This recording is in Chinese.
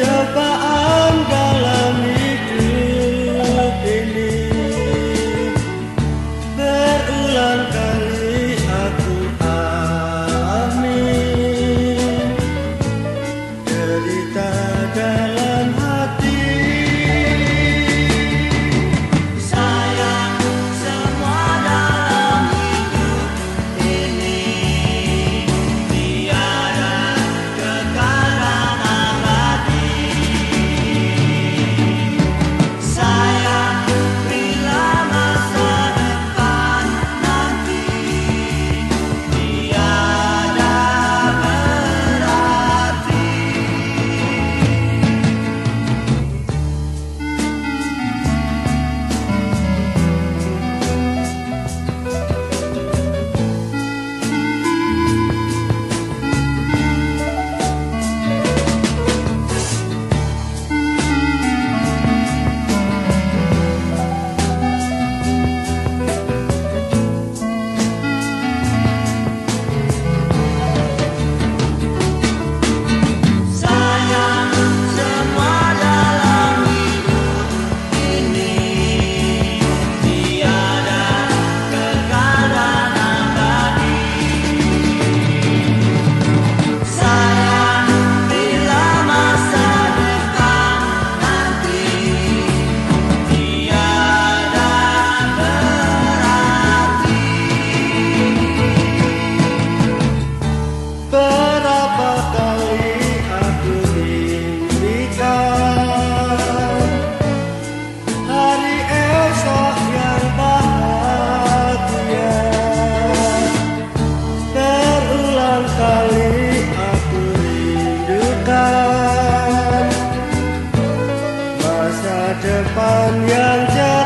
Goodbye. 下这半阳江。